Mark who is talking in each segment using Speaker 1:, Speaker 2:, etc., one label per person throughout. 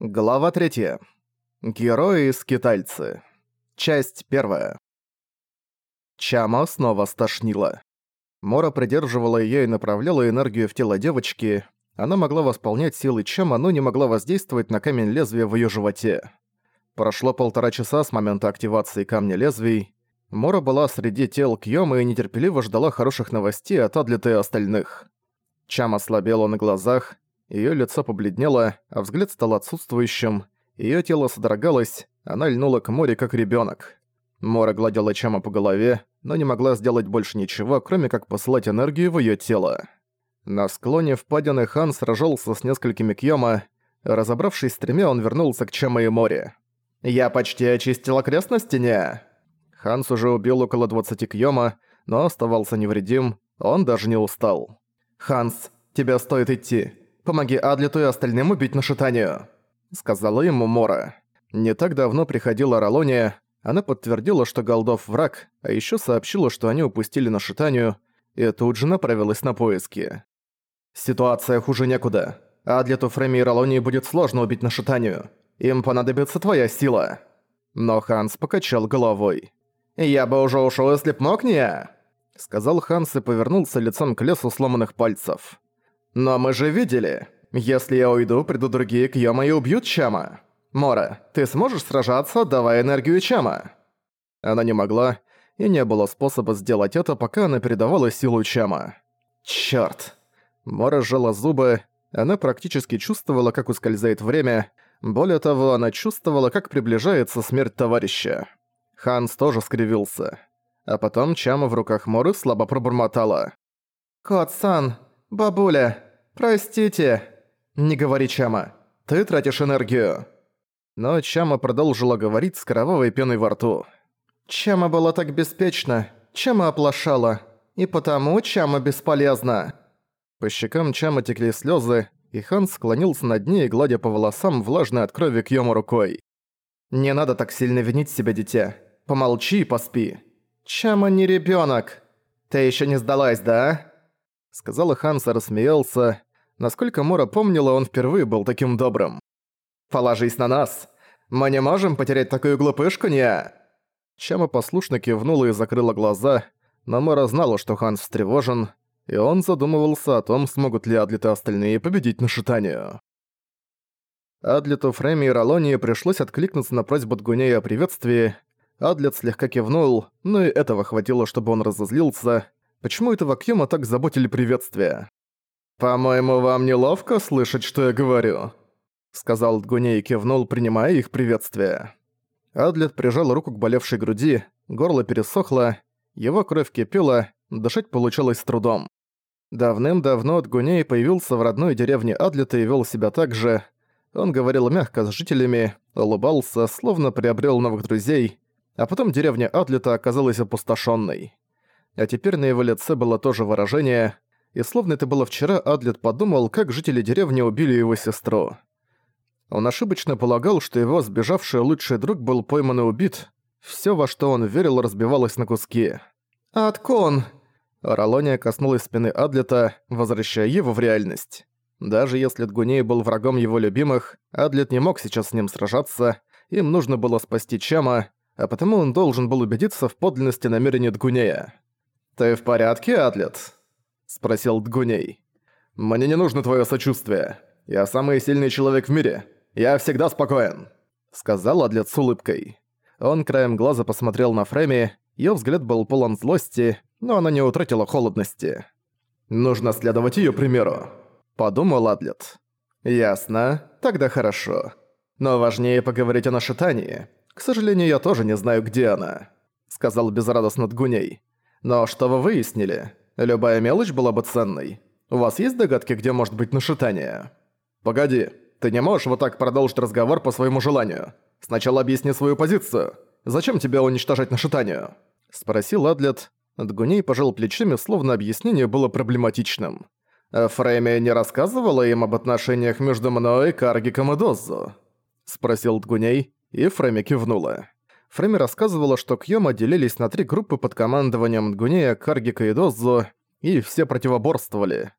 Speaker 1: Глава 3. Герои-скитальцы. Часть 1. Чама снова стошнила. Мора придерживала её и направляла энергию в тело девочки. Она могла восполнять силы Чама, но не могла воздействовать на камень лезвия в её животе. Прошло полтора часа с момента активации камня лезвий. Мора была среди тел Кьёма и нетерпеливо ждала хороших новостей от Адлита и остальных. Чам ослабела на глазах, Её лицо побледнело, а взгляд стал отсутствующим. Её тело содрогалось, она льнула к морю, как ребёнок. Мора гладила Чама по голове, но не могла сделать больше ничего, кроме как посылать энергию в её тело. На склоне впадины Хан сражался с несколькими Кьёма. Разобравшись с тремя, он вернулся к Чама и море. «Я почти очистил окрестности, не?» Ханс уже убил около 20 Кьёма, но оставался невредим, он даже не устал. «Ханс, тебе стоит идти. Помоги Адлету и остальным убить Нашитанию», — сказала ему Мора. Не так давно приходила Ролония, она подтвердила, что Голдов враг, а еще сообщила, что они упустили Нашитанию, и тут же направилась на поиски. «Ситуация хуже некуда. Адлету, Фрейме и Ролонии будет сложно убить Нашитанию. Им понадобится твоя сила». Но Ханс покачал головой. «Я бы уже ушел, если б мог, не?» Сказал Ханс и повернулся лицом к лесу сломанных пальцев. «Но мы же видели. Если я уйду, придут другие Кьёма и убьют Чама. Мора, ты сможешь сражаться, давая энергию Чама?» Она не могла, и не было способа сделать это, пока она передавала силу Чама. «Чёрт!» Мора сжала зубы, она практически чувствовала, как ускользает время, более того, она чувствовала, как приближается смерть товарища. Ханс тоже скривился. А потом Чама в руках Моры слабо пробормотала. «Кот-сан, бабуля, «Простите!» «Не говори, Чама. Ты тратишь энергию». Но Чама продолжила говорить с кровавой пеной во рту. «Чама была так беспечна. Чама оплошала. И потому Чама бесполезна». По щекам Чама текли слезы, и Хан склонился над ней, гладя по волосам влажной от крови Кьёму рукой. «Не надо так сильно винить себя, дитя. Помолчи и поспи». «Чама не ребёнок. Ты ещё не сдалась, да?» Сказала Ханс и рассмеялся. Насколько Мора помнила, он впервые был таким добрым. «Положись на нас! Мы не можем потерять такую глупышку, не...» Чама послушно кивнула и закрыла глаза, но Мора знала, что Ханс встревожен, и он задумывался о том, смогут ли Адлит и остальные победить на шитанию. Адлиту, Фрейме и Ролонии пришлось откликнуться на просьбу Дгунея о приветствии. Адлет слегка кивнул, но и этого хватило, чтобы он разозлился. Почему этого Кьюма так заботили приветствия? «По-моему, вам неловко слышать, что я говорю?» Сказал Дгуней и кивнул, принимая их приветствие. Адлет прижал руку к болевшей груди, горло пересохло, его кровь кипела, дышать получалось с трудом. Давным-давно Дгуней появился в родной деревне Адлета и вел себя так же. Он говорил мягко с жителями, улыбался, словно приобрел новых друзей, а потом деревня Адлета оказалась опустошенной. А теперь на его лице было то же выражение, и словно это было вчера, Адлет подумал, как жители деревни убили его сестру. Он ошибочно полагал, что его сбежавший лучший друг был пойман и убит. Всё, во что он верил, разбивалось на куски. «Аткон!» Ролония коснулась спины Адлета, возвращая его в реальность. Даже если Дгуней был врагом его любимых, Адлет не мог сейчас с ним сражаться, им нужно было спасти Чама, а потому он должен был убедиться в подлинности намерений Дгунея. «Ты в порядке, Адлет?» спросил Дгуней. «Мне не нужно твое сочувствие. Я самый сильный человек в мире. Я всегда спокоен», — сказал Адлет с улыбкой. Он краем глаза посмотрел на Фрейми, её взгляд был полон злости, но она не утратила холодности. «Нужно следовать её примеру», — подумал Адлет. «Ясно. Тогда хорошо. Но важнее поговорить о нашитании. К сожалению, я тоже не знаю, где она», — сказал безрадостно Дгуней. «Но что вы выяснили? Любая мелочь была бы ценной. У вас есть догадки, где может быть нашитание? Погоди, ты не можешь вот так продолжить разговор по своему желанию. Сначала объясни свою позицию. Зачем тебе уничтожать нашитание? Спросил Адлет. Дгуней пожал плечами, словно объяснение было проблематичным. «Фрейми не рассказывала им об отношениях между мной, Каргиком и Доззу?» Спросил Дгуней, и Фрейми кивнула. Фрейми рассказывала, что Кьёма делились на три группы под командованием Дгунея, Каргика и Доззу, и все противоборствовали.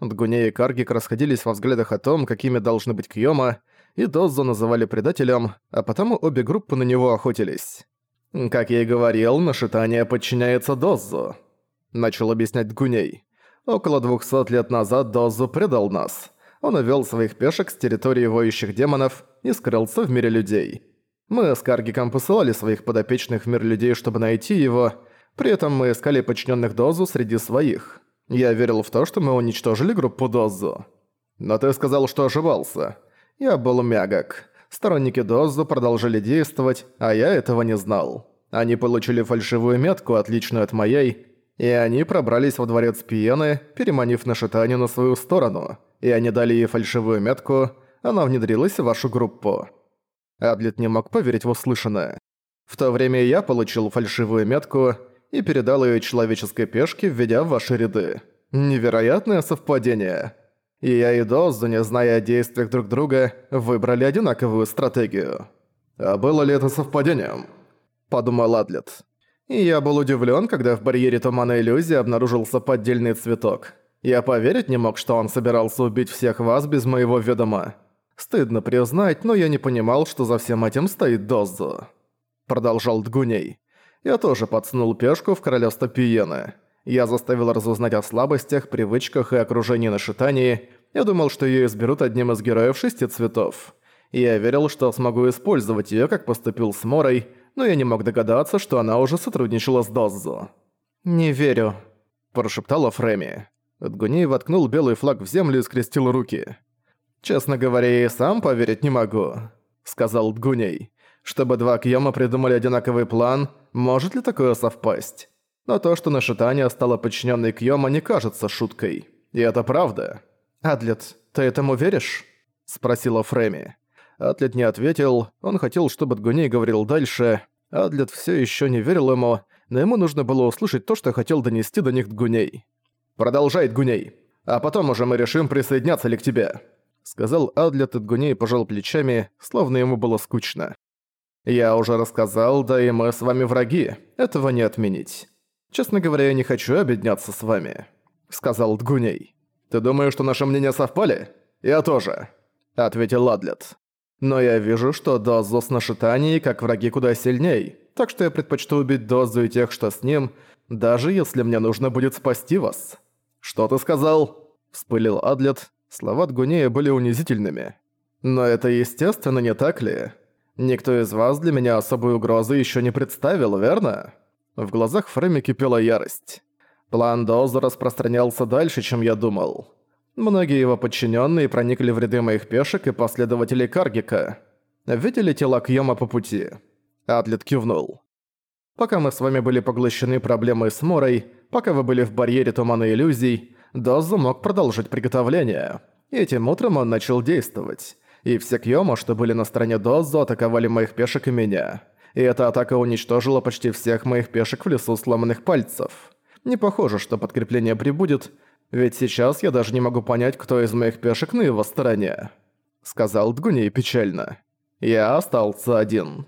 Speaker 1: Дгунея и Каргик расходились во взглядах о том, какими должны быть Кьёма, и Дозу называли предателем, а потому обе группы на него охотились. «Как я и говорил, нашитание подчиняется Дозу», — начал объяснять Гуней. «Около двухсот лет назад Дозу предал нас. Он увел своих пешек с территории воющих демонов и скрылся в мире людей. Мы с Каргиком посылали своих подопечных в мир людей, чтобы найти его, при этом мы искали подчиненных Дозу среди своих. Я верил в то, что мы уничтожили группу Дозу. Но ты сказал, что ошибался. Я был мягок. Сторонники Дозу продолжили действовать, а я этого не знал. Они получили фальшивую метку, отличную от моей, и они пробрались во дворец Пиены, переманив Нашитанию на свою сторону, и они дали ей фальшивую метку, она внедрилась в вашу группу. Адлет не мог поверить в услышанное. В то время я получил фальшивую метку и передал ее человеческой пешке, введя в ваши ряды. Невероятное совпадение. И я и Дозу, не зная о действиях друг друга, выбрали одинаковую стратегию. А было ли это совпадением? Подумал Адлет. И я был удивлен, когда в барьере тумана иллюзии обнаружился поддельный цветок. Я поверить не мог, что он собирался убить всех вас без моего ведома. Стыдно признать, но я не понимал, что за всем этим стоит Дозу. Продолжал Дгуней. Я тоже подснул пешку в королевство Пиены. Я заставил разузнать о слабостях, привычках и окружении на шитании. Я думал, что её изберут одним из героев шести цветов. Я верил, что смогу использовать её, как поступил с Морой, но я не мог догадаться, что она уже сотрудничала с Доззу. «Не верю», – прошептала Фреми. Дгуней воткнул белый флаг в землю и скрестил руки. «Честно говоря, я и сам поверить не могу», — сказал Дгуней. «Чтобы два Кьёма придумали одинаковый план, может ли такое совпасть? Но то, что Нашитания стала подчиненной Кьёма, не кажется шуткой. И это правда». «Адлет, ты этому веришь?» — спросила Фреми. Атлет не ответил, он хотел, чтобы Дгуней говорил дальше. Адлет все еще не верил ему, но ему нужно было услышать то, что хотел донести до них Дгуней. «Продолжай, Дгуней. А потом уже мы решим, присоединяться ли к тебе», — сказал Адлет, и Дгуней пожал плечами, словно ему было скучно. «Я уже рассказал, да и мы с вами враги. Этого не отменить. Честно говоря, я не хочу объединяться с вами», — сказал Дгуней. «Ты думаешь, что наши мнения совпали? Я тоже», — ответил Адлет. «Но я вижу, что Дозу с Нашитанией как враги куда сильней, так что я предпочту убить Дозу и тех, что с ним, даже если мне нужно будет спасти вас». «Что ты сказал?» – вспылил Адлет. Слова Дгунея были унизительными. «Но это естественно, не так ли? Никто из вас для меня особой угрозы еще не представил, верно?» В глазах Фрейми кипела ярость. План Доза распространялся дальше, чем я думал. Многие его подчиненные проникли в ряды моих пешек и последователей Каргика. Видели тела Кьёма по пути? Атлет кивнул. Пока мы с вами были поглощены проблемой с Морой, пока вы были в барьере тумана иллюзий, Дозу мог продолжить приготовление. Этим утром он начал действовать. И все Кьёмо, что были на стороне Дозу, атаковали моих пешек и меня. И эта атака уничтожила почти всех моих пешек в лесу сломанных пальцев. Не похоже, что подкрепление прибудет, ведь сейчас я даже не могу понять, кто из моих пешек на его стороне. Сказал Дгуней печально. Я остался один.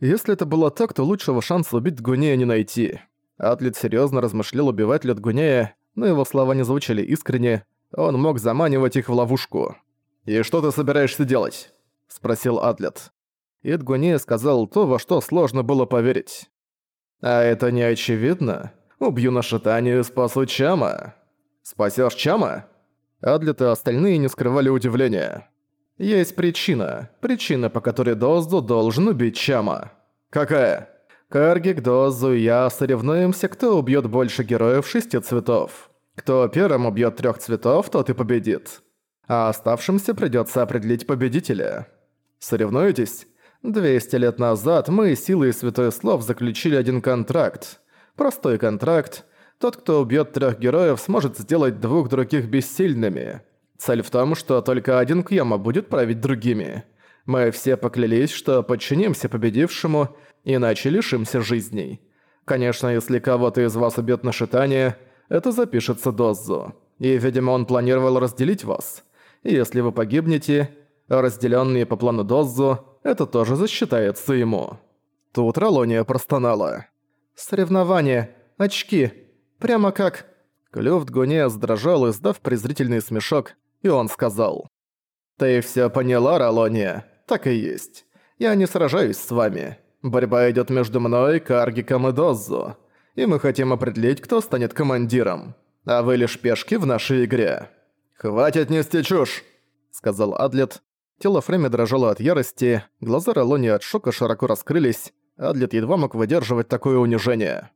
Speaker 1: Если это было так, то лучшего шанса убить Дгунея не найти. Атлет серьезно размышлял, убивать ли Дгунея, но его слова не звучали искренне, он мог заманивать их в ловушку. «И что ты собираешься делать?» – спросил Атлет. И Дгунея сказал то, во что сложно было поверить. «А это не очевидно? Убью на шатанию и спасу Чама». «Спасёшь Чама?» Адлет и остальные не скрывали удивления. Есть причина. Причина, по которой Дозу должен убить Чама. Какая? Каргик, Дозу и я соревнуемся, кто убьет больше героев шести цветов. Кто первым убьет трех цветов, тот и победит. А оставшимся придется определить победителя. Соревнуетесь? 200 лет назад мы силой Святой Слов заключили один контракт. Простой контракт. Тот, кто убьет трех героев, сможет сделать двух других бессильными. Цель в том, что только один Кьяма будет править другими. Мы все поклялись, что подчинимся победившему, иначе лишимся жизней. Конечно, если кого-то из вас убьет на шитание, это запишется Дозу. И, видимо, он планировал разделить вас. И если вы погибнете, разделенные по плану Дозу, это тоже засчитается ему. Тут Ролония простонала. «Соревнования, очки, прямо как...» Клюв Дгуне сдрожал, издав презрительный смешок, и он сказал. «Ты всё поняла, Ролония? Так и есть. Я не сражаюсь с вами. Борьба идёт между мной, Каргиком и Доззу. И мы хотим определить, кто станет командиром. А вы лишь пешки в нашей игре». «Хватит нести чушь!» — сказал Адлет. Тело Фрейми дрожало от ярости, глаза Ролонии от шока широко раскрылись, Адлет едва мог выдерживать такое унижение.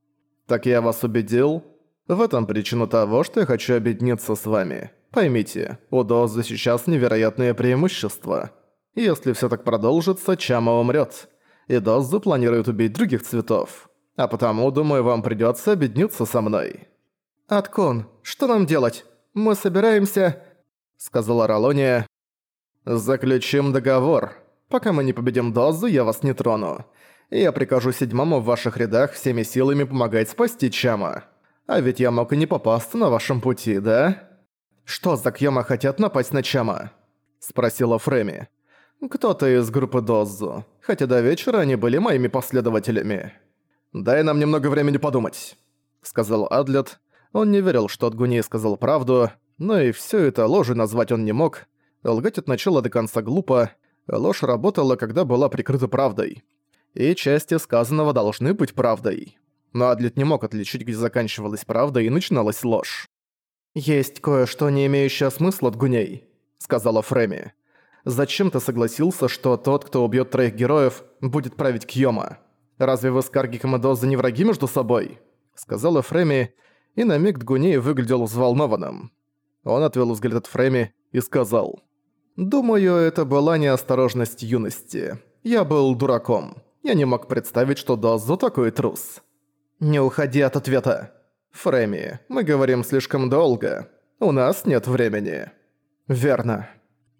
Speaker 1: «Так я вас убедил? В этом причина того, что я хочу объединиться с вами. Поймите, у Дозы сейчас невероятное преимущество. Если все так продолжится, Чама умрет. И Дозу планирует убить других цветов. А потому, думаю, вам придется объединиться со мной». «Аткон, что нам делать? Мы собираемся...» Сказала Ролония. «Заключим договор. Пока мы не победим Дозу, я вас не трону я прикажу седьмому в ваших рядах всеми силами помогать спасти Чама. А ведь я мог и не попасться на вашем пути, да? Что за Кьяма хотят напасть на Чама? Спросила Фреми. Кто-то из группы Дозу, хотя до вечера они были моими последователями. «Дай нам немного времени подумать», — сказал Адлет. Он не верил, что Адгуней сказал правду, но и всё это ложью назвать он не мог. Лгать от начала до конца глупо. Ложь работала, когда была прикрыта правдой и части сказанного должны быть правдой. Но Адлет не мог отличить, где заканчивалась правда и начиналась ложь. «Есть кое-что, не имеющее смысла, Дгуней», — сказала Фреми. «Зачем ты согласился, что тот, кто убьет троих героев, будет править Кьёма? Разве вы с Каргиком и Доза не враги между собой?» — сказала Фреми, и на миг Дгуней выглядел взволнованным. Он отвел взгляд от Фреми и сказал. «Думаю, это была неосторожность юности. Я был дураком. Я не мог представить, что Дозу такой трус. «Не уходи от ответа. Фрейми, мы говорим слишком долго. У нас нет времени». «Верно».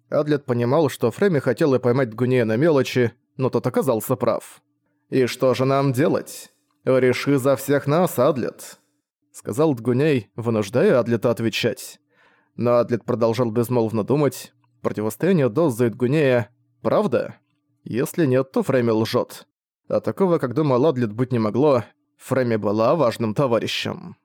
Speaker 1: Адлет понимал, что Фрейми хотел поймать Гунея на мелочи, но тот оказался прав. «И что же нам делать? Реши за всех нас, Адлет», — сказал Дгуней, вынуждая Адлета отвечать. Но Адлет продолжал безмолвно думать. Противостояние Дозы и Дгунея — правда? Если нет, то Фрейми лжет. А такого, как думал Адлет, быть не могло. Фрейми была важным товарищем.